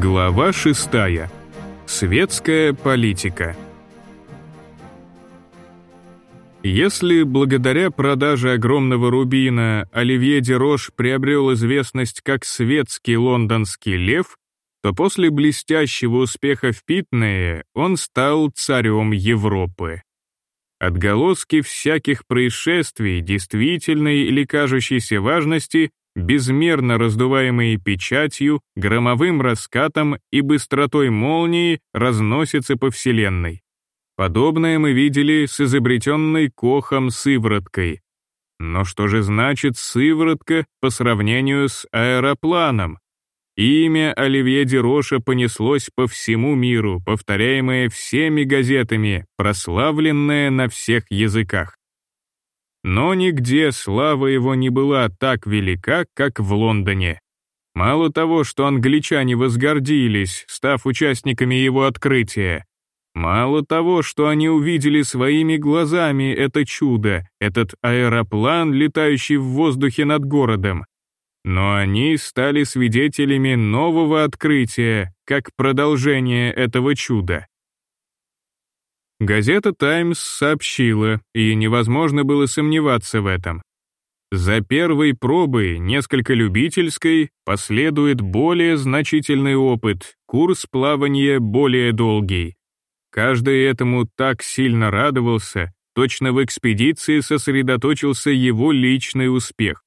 Глава 6. Светская политика. Если благодаря продаже огромного рубина Оливье Дерош приобрел известность как светский лондонский лев, то после блестящего успеха в Питнее он стал царем Европы. Отголоски всяких происшествий, действительной или кажущейся важности, безмерно раздуваемые печатью, громовым раскатом и быстротой молнии, разносятся по Вселенной. Подобное мы видели с изобретенной Кохом сывороткой. Но что же значит сыворотка по сравнению с аэропланом? Имя Оливье Дероша понеслось по всему миру, повторяемое всеми газетами, прославленное на всех языках. Но нигде слава его не была так велика, как в Лондоне. Мало того, что англичане возгордились, став участниками его открытия, мало того, что они увидели своими глазами это чудо, этот аэроплан, летающий в воздухе над городом, но они стали свидетелями нового открытия, как продолжение этого чуда. Газета «Таймс» сообщила, и невозможно было сомневаться в этом. За первой пробой, несколько любительской, последует более значительный опыт, курс плавания более долгий. Каждый этому так сильно радовался, точно в экспедиции сосредоточился его личный успех.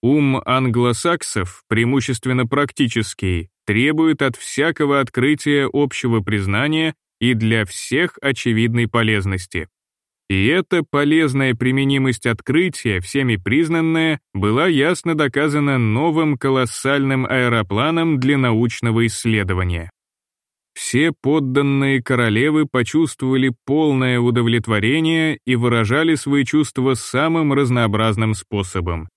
Ум англосаксов, преимущественно практический, требует от всякого открытия общего признания и для всех очевидной полезности. И эта полезная применимость открытия, всеми признанная, была ясно доказана новым колоссальным аэропланом для научного исследования. Все подданные королевы почувствовали полное удовлетворение и выражали свои чувства самым разнообразным способом.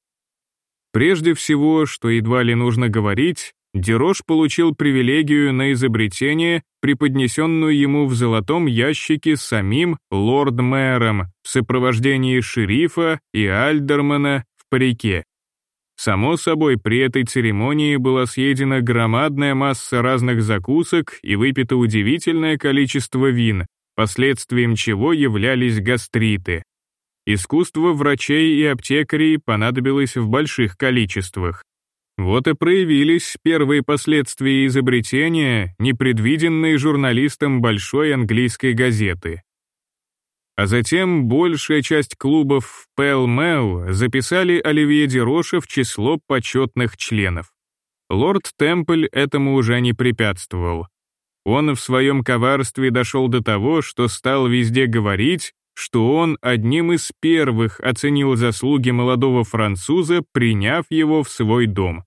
Прежде всего, что едва ли нужно говорить, Дерош получил привилегию на изобретение, преподнесенную ему в золотом ящике самим лорд-мэром в сопровождении шерифа и альдермана в парике. Само собой, при этой церемонии была съедена громадная масса разных закусок и выпито удивительное количество вин, последствием чего являлись гастриты. Искусство врачей и аптекарей понадобилось в больших количествах. Вот и проявились первые последствия изобретения, непредвиденные журналистам большой английской газеты. А затем большая часть клубов в Пэл-Мэу записали Оливье Дероша в число почетных членов. Лорд Темпль этому уже не препятствовал. Он в своем коварстве дошел до того, что стал везде говорить, что он одним из первых оценил заслуги молодого француза, приняв его в свой дом.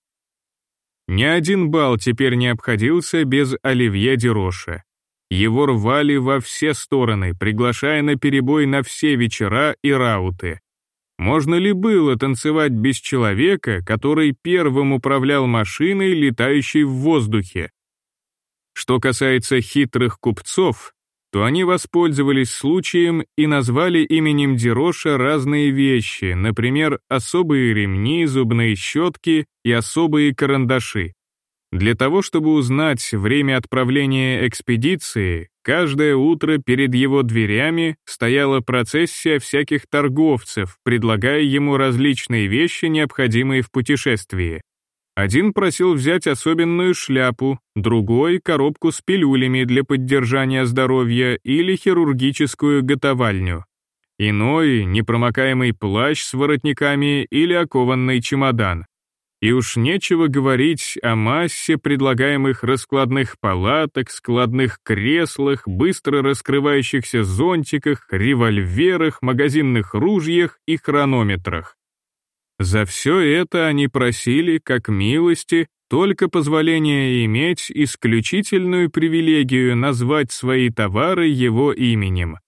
Ни один бал теперь не обходился без Оливье Дероша. Его рвали во все стороны, приглашая на перебой на все вечера и рауты. Можно ли было танцевать без человека, который первым управлял машиной, летающей в воздухе? Что касается хитрых купцов, то они воспользовались случаем и назвали именем Дероша разные вещи, например, особые ремни, зубные щетки и особые карандаши. Для того, чтобы узнать время отправления экспедиции, каждое утро перед его дверями стояла процессия всяких торговцев, предлагая ему различные вещи, необходимые в путешествии. Один просил взять особенную шляпу, другой — коробку с пилюлями для поддержания здоровья или хирургическую готовальню. Иной — непромокаемый плащ с воротниками или окованный чемодан. И уж нечего говорить о массе предлагаемых раскладных палаток, складных креслах, быстро раскрывающихся зонтиках, револьверах, магазинных ружьях и хронометрах. За все это они просили, как милости, только позволение иметь исключительную привилегию назвать свои товары его именем.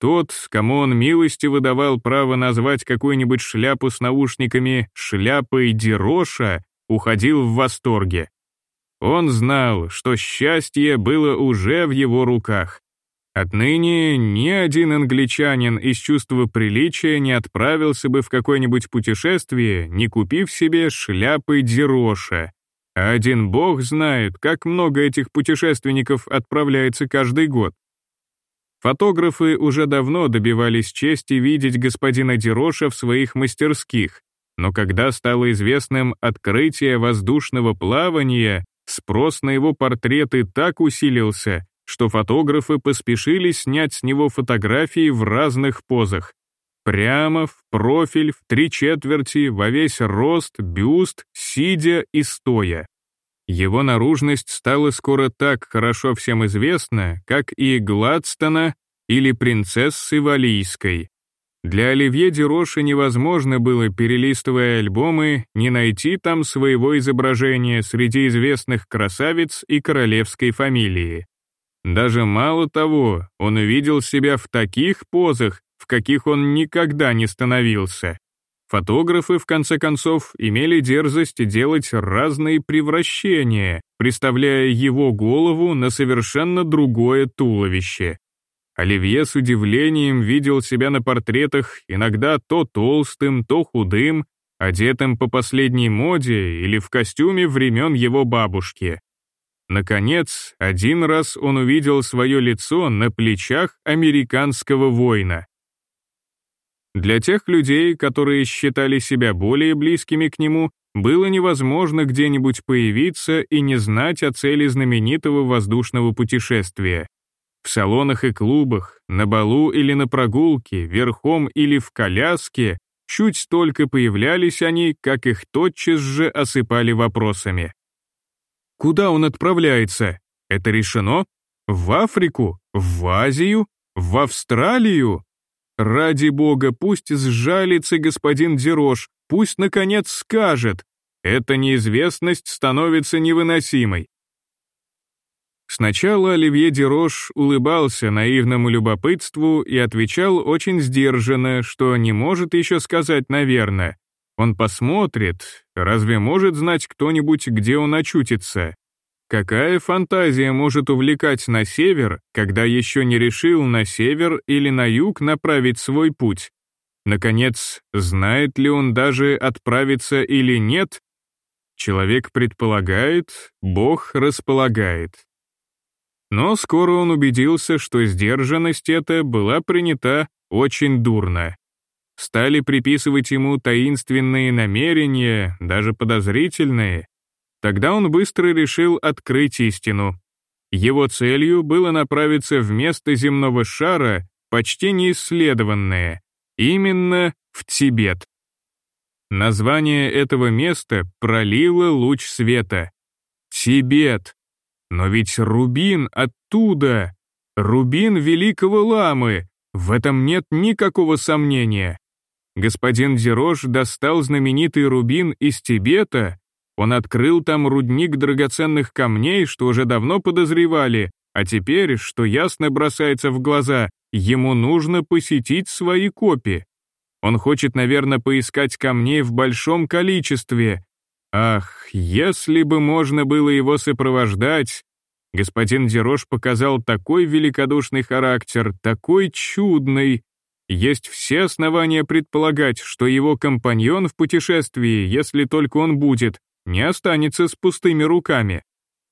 Тот, кому он милости выдавал право назвать какую-нибудь шляпу с наушниками «шляпой Дероша», уходил в восторге. Он знал, что счастье было уже в его руках, Отныне ни один англичанин из чувства приличия не отправился бы в какое-нибудь путешествие, не купив себе шляпы Дероша, А один бог знает, как много этих путешественников отправляется каждый год. Фотографы уже давно добивались чести видеть господина Дероша в своих мастерских, но когда стало известным открытие воздушного плавания, спрос на его портреты так усилился, что фотографы поспешили снять с него фотографии в разных позах. Прямо, в профиль, в три четверти, во весь рост, бюст, сидя и стоя. Его наружность стала скоро так хорошо всем известна, как и Гладстона или принцессы Валийской. Для Оливье Дероша невозможно было, перелистывая альбомы, не найти там своего изображения среди известных красавиц и королевской фамилии. Даже мало того, он увидел себя в таких позах, в каких он никогда не становился. Фотографы, в конце концов, имели дерзость делать разные превращения, представляя его голову на совершенно другое туловище. Оливье с удивлением видел себя на портретах иногда то толстым, то худым, одетым по последней моде или в костюме времен его бабушки. Наконец, один раз он увидел свое лицо на плечах американского воина. Для тех людей, которые считали себя более близкими к нему, было невозможно где-нибудь появиться и не знать о цели знаменитого воздушного путешествия. В салонах и клубах, на балу или на прогулке, верхом или в коляске, чуть только появлялись они, как их тотчас же осыпали вопросами. Куда он отправляется? Это решено? В Африку? В Азию? В Австралию? Ради бога, пусть сжалится господин Дерош, пусть, наконец, скажет. Эта неизвестность становится невыносимой. Сначала Оливье Дерош улыбался наивному любопытству и отвечал очень сдержанно, что не может еще сказать наверное. Он посмотрит, разве может знать кто-нибудь, где он очутится? Какая фантазия может увлекать на север, когда еще не решил на север или на юг направить свой путь? Наконец, знает ли он даже отправиться или нет? Человек предполагает, Бог располагает. Но скоро он убедился, что сдержанность эта была принята очень дурно. Стали приписывать ему таинственные намерения, даже подозрительные. Тогда он быстро решил открыть истину. Его целью было направиться в место земного шара, почти неисследованное, именно в Тибет. Название этого места пролило луч света. Тибет. Но ведь рубин оттуда, рубин великого ламы, в этом нет никакого сомнения. Господин Дерош достал знаменитый рубин из Тибета, он открыл там рудник драгоценных камней, что уже давно подозревали, а теперь, что ясно бросается в глаза, ему нужно посетить свои копи. Он хочет, наверное, поискать камней в большом количестве, Ах, если бы можно было его сопровождать! Господин Дерош показал такой великодушный характер, такой чудный. Есть все основания предполагать, что его компаньон в путешествии, если только он будет, не останется с пустыми руками.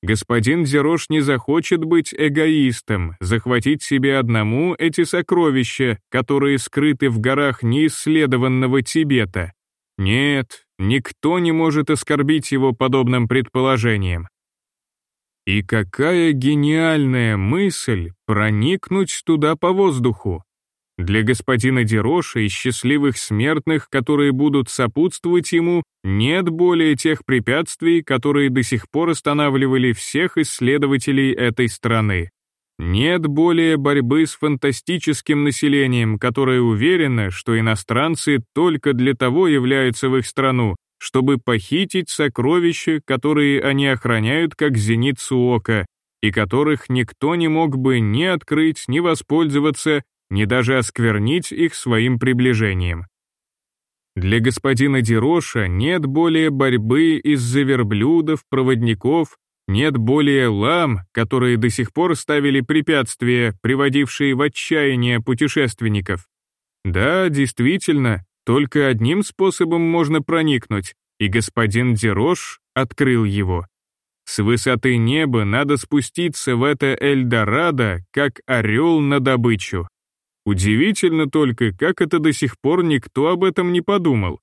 Господин Дерош не захочет быть эгоистом, захватить себе одному эти сокровища, которые скрыты в горах неисследованного Тибета. Нет, никто не может оскорбить его подобным предположением. И какая гениальная мысль проникнуть туда по воздуху. Для господина Дероша и счастливых смертных, которые будут сопутствовать ему, нет более тех препятствий, которые до сих пор останавливали всех исследователей этой страны. Нет более борьбы с фантастическим населением, которое уверено, что иностранцы только для того являются в их страну, чтобы похитить сокровища, которые они охраняют как зеницу ока, и которых никто не мог бы ни открыть, ни воспользоваться, ни даже осквернить их своим приближением. Для господина Дероша нет более борьбы из-за верблюдов, проводников, нет более лам, которые до сих пор ставили препятствия, приводившие в отчаяние путешественников. Да, действительно, только одним способом можно проникнуть, и господин Дерош открыл его. С высоты неба надо спуститься в это Эльдорадо, как орел на добычу. Удивительно только, как это до сих пор никто об этом не подумал.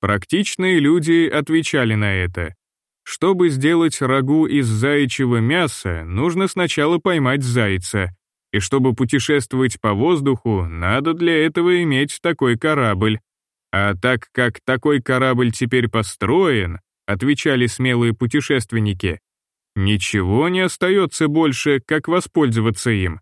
Практичные люди отвечали на это. Чтобы сделать рагу из заячьего мяса, нужно сначала поймать зайца, и чтобы путешествовать по воздуху, надо для этого иметь такой корабль. А так как такой корабль теперь построен, отвечали смелые путешественники, ничего не остается больше, как воспользоваться им.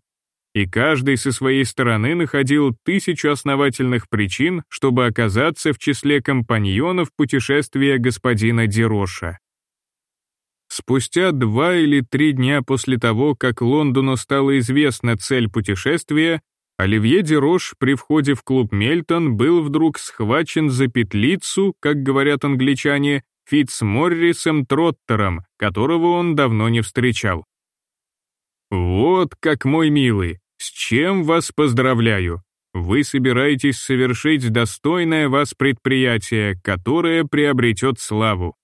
И каждый со своей стороны находил тысячу основательных причин, чтобы оказаться в числе компаньонов путешествия господина Дероша. Спустя два или три дня после того, как Лондону стала известна цель путешествия, Оливье Дерош при входе в клуб Мельтон был вдруг схвачен за петлицу, как говорят англичане, Фитцморрисом Троттером, которого он давно не встречал. «Вот как, мой милый, с чем вас поздравляю! Вы собираетесь совершить достойное вас предприятие, которое приобретет славу.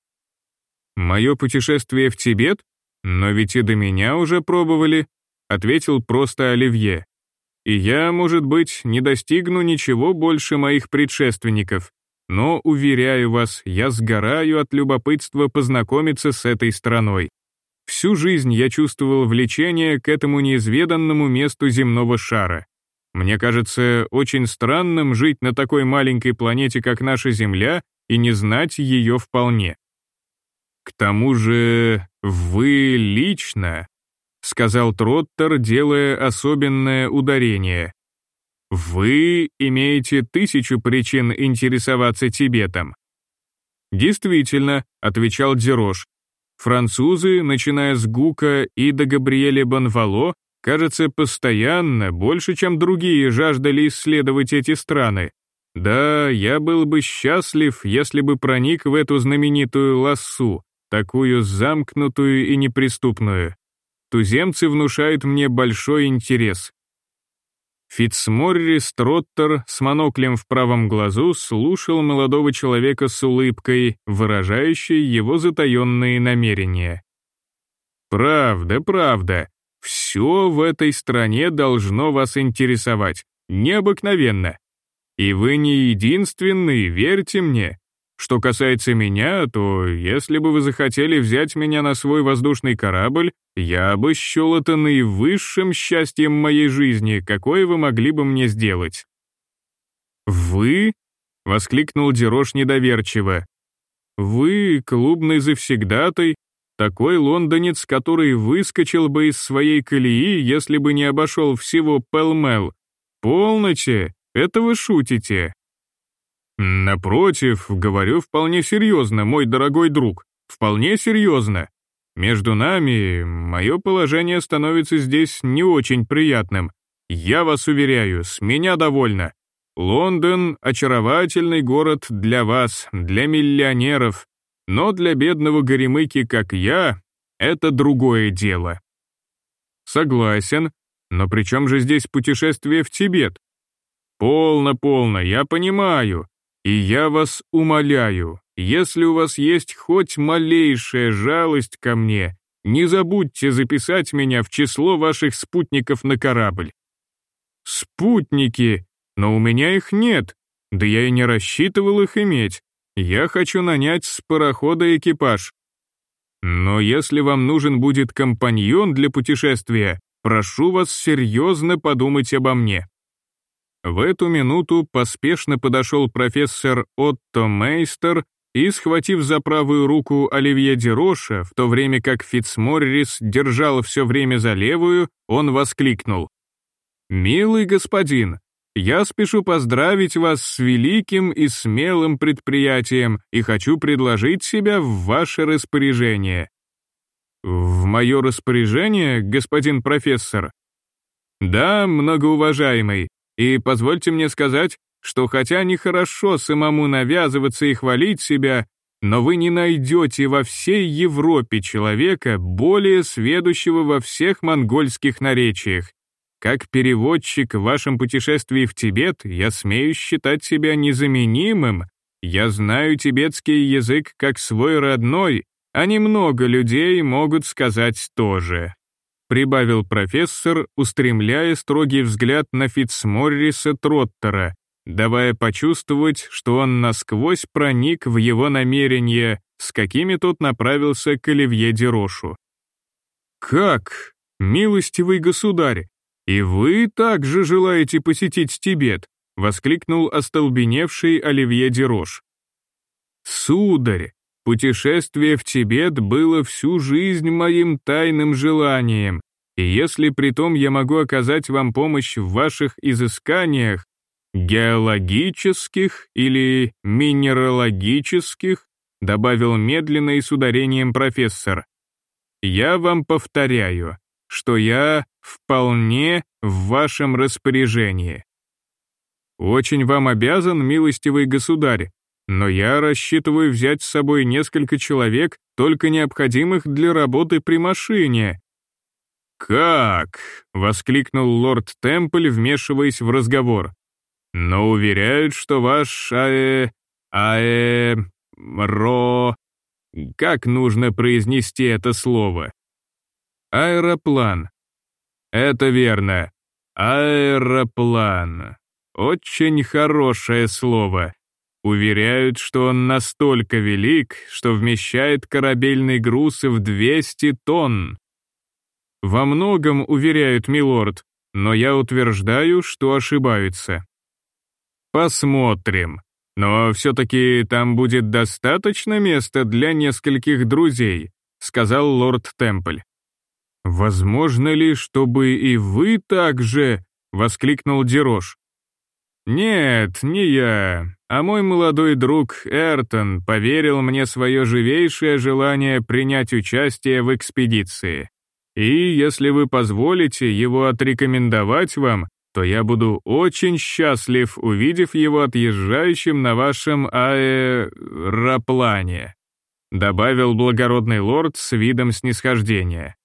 Мое путешествие в Тибет? Но ведь и до меня уже пробовали», — ответил просто Оливье. «И я, может быть, не достигну ничего больше моих предшественников, но, уверяю вас, я сгораю от любопытства познакомиться с этой страной. Всю жизнь я чувствовал влечение к этому неизведанному месту земного шара. Мне кажется очень странным жить на такой маленькой планете, как наша Земля, и не знать ее вполне. К тому же вы лично, сказал Троттер, делая особенное ударение. Вы имеете тысячу причин интересоваться Тибетом. Действительно, отвечал Дзерош. Французы, начиная с Гука и до Габриэля Бонвало, кажется, постоянно, больше, чем другие, жаждали исследовать эти страны. Да, я был бы счастлив, если бы проник в эту знаменитую лассу, такую замкнутую и неприступную. Туземцы внушают мне большой интерес. Фитцморрис Троттер с моноклем в правом глазу слушал молодого человека с улыбкой, выражающей его затаенные намерения. «Правда, правда. Все в этой стране должно вас интересовать. Необыкновенно. И вы не единственный, верьте мне. Что касается меня, то если бы вы захотели взять меня на свой воздушный корабль, я бы счел это наивысшим счастьем моей жизни, какое вы могли бы мне сделать». «Вы?» — воскликнул Дерош недоверчиво. «Вы, клубный завсегдатай, такой лондонец, который выскочил бы из своей колеи, если бы не обошел всего Пелмел. Полноте, это вы шутите». Напротив, говорю вполне серьезно, мой дорогой друг, вполне серьезно. Между нами мое положение становится здесь не очень приятным. Я вас уверяю, с меня довольно. Лондон — очаровательный город для вас, для миллионеров, но для бедного горемыки, как я, это другое дело. Согласен, но при чем же здесь путешествие в Тибет? Полно-полно, я понимаю. И я вас умоляю, если у вас есть хоть малейшая жалость ко мне, не забудьте записать меня в число ваших спутников на корабль. Спутники, но у меня их нет, да я и не рассчитывал их иметь. Я хочу нанять с парохода экипаж. Но если вам нужен будет компаньон для путешествия, прошу вас серьезно подумать обо мне. В эту минуту поспешно подошел профессор Отто Мейстер и, схватив за правую руку Оливье Дероша, в то время как Фитцморрис держал все время за левую, он воскликнул. «Милый господин, я спешу поздравить вас с великим и смелым предприятием и хочу предложить себя в ваше распоряжение». «В мое распоряжение, господин профессор?» «Да, многоуважаемый, и позвольте мне сказать, что хотя нехорошо самому навязываться и хвалить себя, но вы не найдете во всей Европе человека, более сведущего во всех монгольских наречиях. Как переводчик в вашем путешествии в Тибет я смею считать себя незаменимым. Я знаю тибетский язык как свой родной, а немного людей могут сказать тоже», прибавил профессор, устремляя строгий взгляд на Фитцморриса Троттера, давая почувствовать, что он насквозь проник в его намерения, с какими тот направился к Оливье Дерошу. «Как, милостивый государь, и вы также желаете посетить Тибет?» — воскликнул остолбеневший Оливье Дерош. «Сударь, путешествие в Тибет было всю жизнь моим тайным желанием, и если при том я могу оказать вам помощь в ваших изысканиях, геологических или минералогических, добавил медленно и с ударением профессор. Я вам повторяю, что я вполне в вашем распоряжении. Очень вам обязан, милостивый государь, но я рассчитываю взять с собой несколько человек, только необходимых для работы при машине». «Как?» — воскликнул лорд Темпль, вмешиваясь в разговор. «Но уверяют, что ваш аэ... аэ... ро... Как нужно произнести это слово?» «Аэроплан». «Это верно. Аэроплан. Очень хорошее слово. Уверяют, что он настолько велик, что вмещает корабельный груз в 200 тонн. Во многом уверяют, милорд, но я утверждаю, что ошибаются. Посмотрим. Но все-таки там будет достаточно места для нескольких друзей, сказал лорд Темпль. Возможно ли, чтобы и вы также, воскликнул Дерош. «Нет, не я, а мой молодой друг Эртон поверил мне свое живейшее желание принять участие в экспедиции. И если вы позволите его отрекомендовать вам, то я буду очень счастлив, увидев его отъезжающим на вашем аэроплане», добавил благородный лорд с видом снисхождения.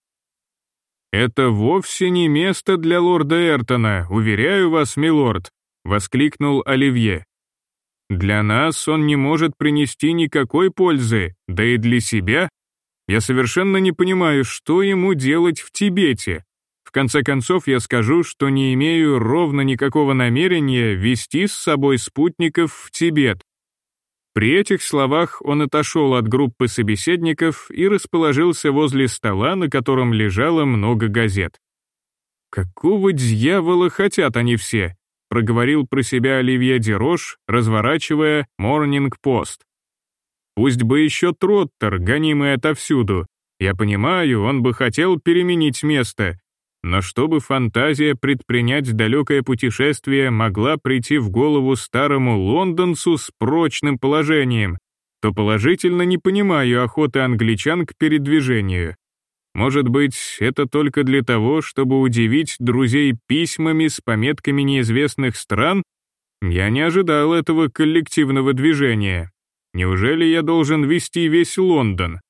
«Это вовсе не место для лорда Эртона, уверяю вас, милорд», — воскликнул Оливье. «Для нас он не может принести никакой пользы, да и для себя. Я совершенно не понимаю, что ему делать в Тибете. В конце концов, я скажу, что не имею ровно никакого намерения вести с собой спутников в Тибет». При этих словах он отошел от группы собеседников и расположился возле стола, на котором лежало много газет. Какого дьявола хотят они все? Проговорил про себя Оливье Дерош, разворачивая Morning Post. Пусть бы еще Троттер, гонимый отовсюду. Я понимаю, он бы хотел переменить место, но чтобы фантазия предпринять далекое путешествие могла прийти в голову старому лондонцу с прочным положением, то положительно не понимаю охоты англичан к передвижению. Может быть, это только для того, чтобы удивить друзей письмами с пометками неизвестных стран? Я не ожидал этого коллективного движения. Неужели я должен вести весь Лондон?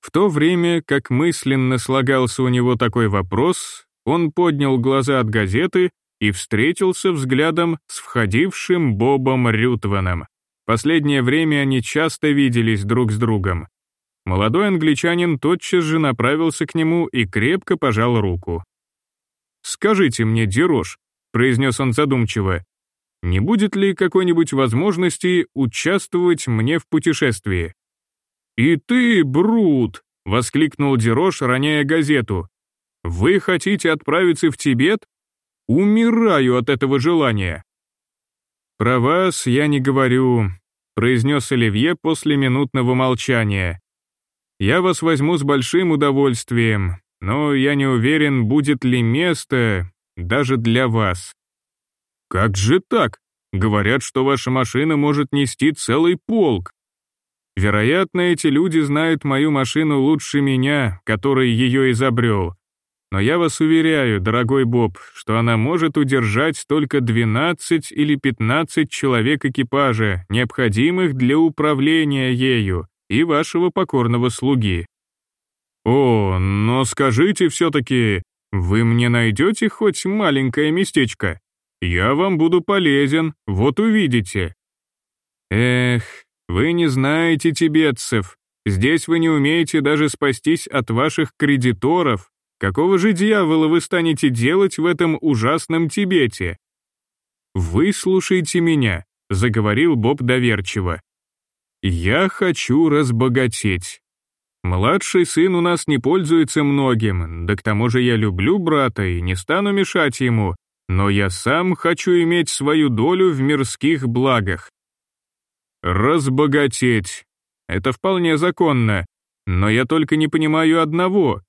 В то время, как мысленно слагался у него такой вопрос, он поднял глаза от газеты и встретился взглядом с входившим Бобом Рютваном. Последнее время они часто виделись друг с другом. Молодой англичанин тотчас же направился к нему и крепко пожал руку. «Скажите мне, Дерош», — произнес он задумчиво, «не будет ли какой-нибудь возможности участвовать мне в путешествии?» «И ты, Брут!» — воскликнул Дерош, роняя газету. «Вы хотите отправиться в Тибет? Умираю от этого желания!» «Про вас я не говорю», — произнес Оливье после минутного молчания. Я вас возьму с большим удовольствием, но я не уверен, будет ли место даже для вас. Как же так? Говорят, что ваша машина может нести целый полк. Вероятно, эти люди знают мою машину лучше меня, который ее изобрел. Но я вас уверяю, дорогой Боб, что она может удержать только 12 или 15 человек экипажа, необходимых для управления ею и вашего покорного слуги. О, но скажите все-таки, вы мне найдете хоть маленькое местечко? Я вам буду полезен, вот увидите. Эх, вы не знаете тибетцев, Здесь вы не умеете даже спастись от ваших кредиторов. Какого же дьявола вы станете делать в этом ужасном Тибете? «Выслушайте меня», — заговорил Боб доверчиво. «Я хочу разбогатеть. Младший сын у нас не пользуется многим, да к тому же я люблю брата и не стану мешать ему, но я сам хочу иметь свою долю в мирских благах. Разбогатеть. Это вполне законно, но я только не понимаю одного.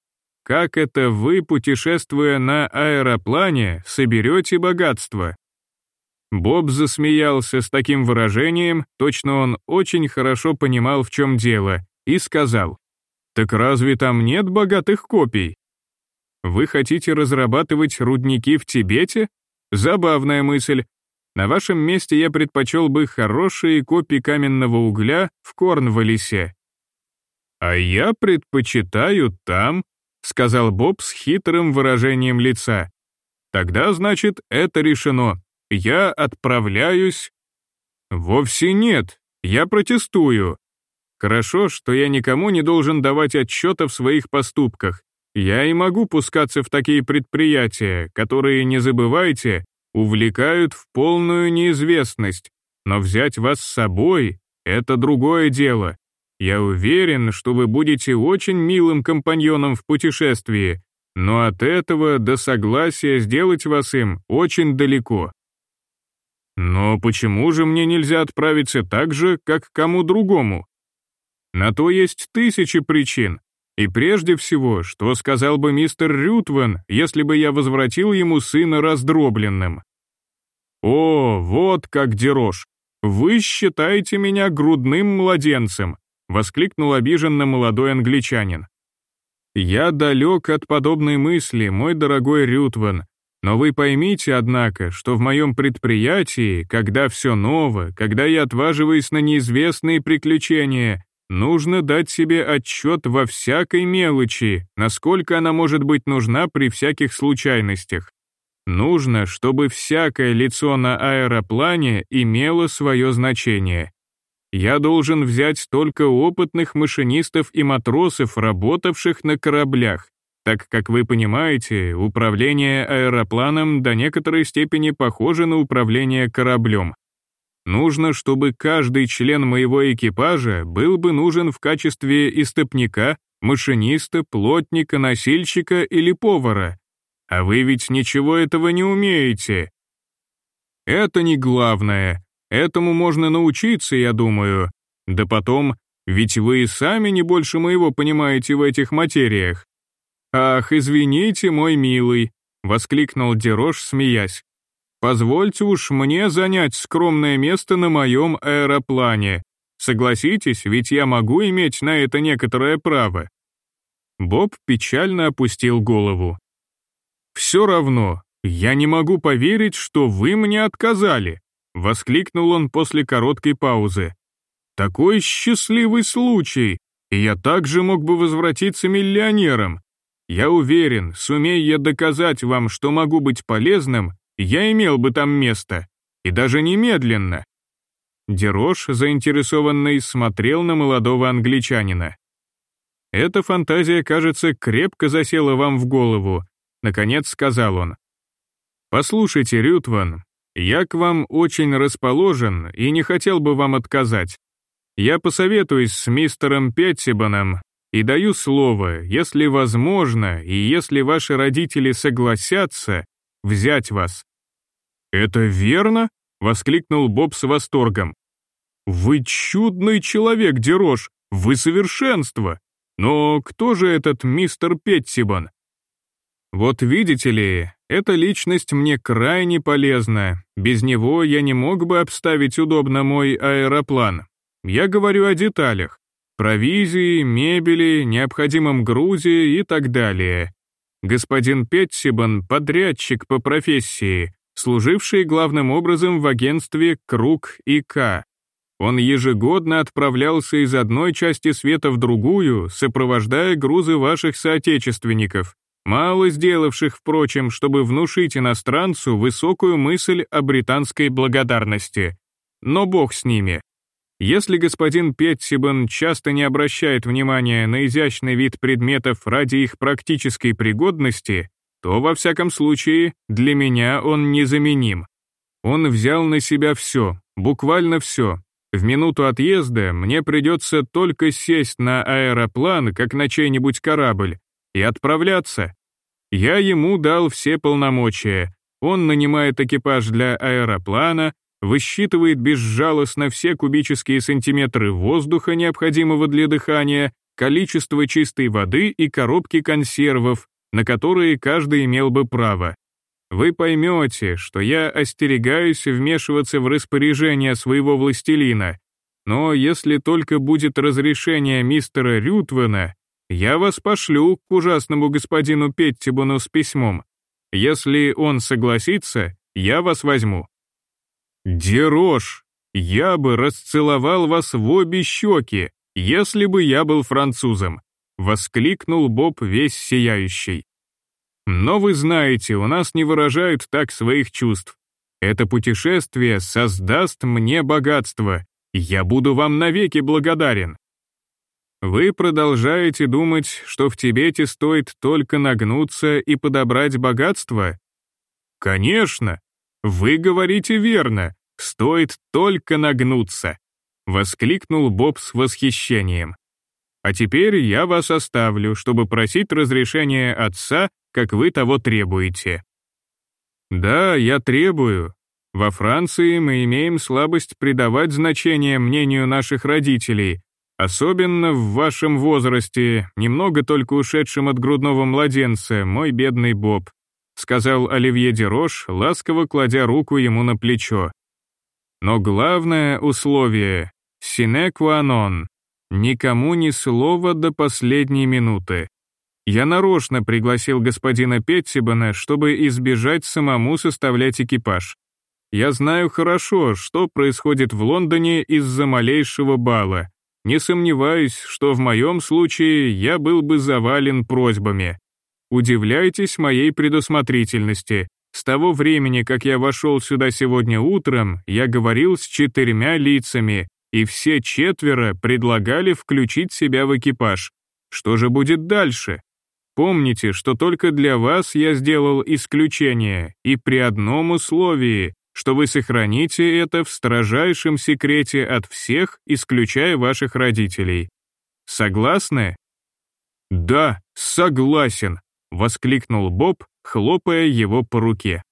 Как это вы, путешествуя на аэроплане, соберете богатство? Боб засмеялся с таким выражением, точно он очень хорошо понимал, в чем дело, и сказал, так разве там нет богатых копий? Вы хотите разрабатывать рудники в Тибете? Забавная мысль. На вашем месте я предпочел бы хорошие копии каменного угля в Корнвалисе. А я предпочитаю там, сказал Боб с хитрым выражением лица. Тогда, значит, это решено. Я отправляюсь. Вовсе нет, я протестую. Хорошо, что я никому не должен давать отчета в своих поступках. Я и могу пускаться в такие предприятия, которые, не забывайте, увлекают в полную неизвестность. Но взять вас с собой — это другое дело. Я уверен, что вы будете очень милым компаньоном в путешествии, но от этого до согласия сделать вас им очень далеко. Но почему же мне нельзя отправиться так же, как кому другому? На то есть тысячи причин. И прежде всего, что сказал бы мистер Рютван, если бы я возвратил ему сына раздробленным? «О, вот как дерош! Вы считаете меня грудным младенцем!» — воскликнул обиженно молодой англичанин. «Я далек от подобной мысли, мой дорогой Рютван, но вы поймите, однако, что в моем предприятии, когда все ново, когда я отваживаюсь на неизвестные приключения, Нужно дать себе отчет во всякой мелочи, насколько она может быть нужна при всяких случайностях. Нужно, чтобы всякое лицо на аэроплане имело свое значение. Я должен взять только опытных машинистов и матросов, работавших на кораблях, так как вы понимаете, управление аэропланом до некоторой степени похоже на управление кораблем. Нужно, чтобы каждый член моего экипажа был бы нужен в качестве истопника, машиниста, плотника, носильщика или повара. А вы ведь ничего этого не умеете. Это не главное. Этому можно научиться, я думаю. Да потом, ведь вы и сами не больше моего понимаете в этих материях. Ах, извините, мой милый, воскликнул Дерош, смеясь. Позвольте уж мне занять скромное место на моем аэроплане. Согласитесь, ведь я могу иметь на это некоторое право». Боб печально опустил голову. «Все равно, я не могу поверить, что вы мне отказали», воскликнул он после короткой паузы. «Такой счастливый случай, и я также мог бы возвратиться миллионером. Я уверен, сумею я доказать вам, что могу быть полезным, я имел бы там место, и даже немедленно. Дерош, заинтересованный, смотрел на молодого англичанина. «Эта фантазия, кажется, крепко засела вам в голову», — наконец сказал он. «Послушайте, Рютван, я к вам очень расположен и не хотел бы вам отказать. Я посоветуюсь с мистером Петтибаном и даю слово, если возможно, и если ваши родители согласятся, взять вас. «Это верно?» — воскликнул Боб с восторгом. «Вы чудный человек, Дерош! Вы совершенство! Но кто же этот мистер Петтибан?» «Вот видите ли, эта личность мне крайне полезна. Без него я не мог бы обставить удобно мой аэроплан. Я говорю о деталях. Провизии, мебели, необходимом грузе и так далее. Господин Петтибан — подрядчик по профессии, служивший главным образом в агентстве «Круг и К». Он ежегодно отправлялся из одной части света в другую, сопровождая грузы ваших соотечественников, мало сделавших, впрочем, чтобы внушить иностранцу высокую мысль о британской благодарности. Но бог с ними. Если господин Петтибан часто не обращает внимания на изящный вид предметов ради их практической пригодности, то, во всяком случае, для меня он незаменим. Он взял на себя все, буквально все. В минуту отъезда мне придется только сесть на аэроплан, как на чей-нибудь корабль, и отправляться. Я ему дал все полномочия. Он нанимает экипаж для аэроплана, высчитывает безжалостно все кубические сантиметры воздуха, необходимого для дыхания, количество чистой воды и коробки консервов, на которые каждый имел бы право. Вы поймете, что я остерегаюсь вмешиваться в распоряжение своего властелина, но если только будет разрешение мистера Рютвена, я вас пошлю к ужасному господину Петтибуну с письмом. Если он согласится, я вас возьму. Дерош, я бы расцеловал вас в обе щеки, если бы я был французом, воскликнул Боб весь сияющий. Но вы знаете, у нас не выражают так своих чувств. Это путешествие создаст мне богатство, я буду вам навеки благодарен. Вы продолжаете думать, что в Тибете стоит только нагнуться и подобрать богатство? Конечно, вы говорите верно, стоит только нагнуться, воскликнул Боб с восхищением. А теперь я вас оставлю, чтобы просить разрешения отца, как вы того требуете. Да, я требую. Во Франции мы имеем слабость придавать значение мнению наших родителей, особенно в вашем возрасте, немного только ушедшем от грудного младенца, мой бедный Боб сказал Оливье Дерош, ласково кладя руку ему на плечо. Но главное условие — non — никому ни слова до последней минуты. Я нарочно пригласил господина Петтибана, чтобы избежать самому составлять экипаж. Я знаю хорошо, что происходит в Лондоне из-за малейшего бала. Не сомневаюсь, что в моем случае я был бы завален просьбами. Удивляйтесь моей предусмотрительности. С того времени, как я вошел сюда сегодня утром, я говорил с четырьмя лицами, и все четверо предлагали включить себя в экипаж. Что же будет дальше? Помните, что только для вас я сделал исключение, и при одном условии, что вы сохраните это в строжайшем секрете от всех, исключая ваших родителей. Согласны? Да, согласен, — воскликнул Боб, хлопая его по руке.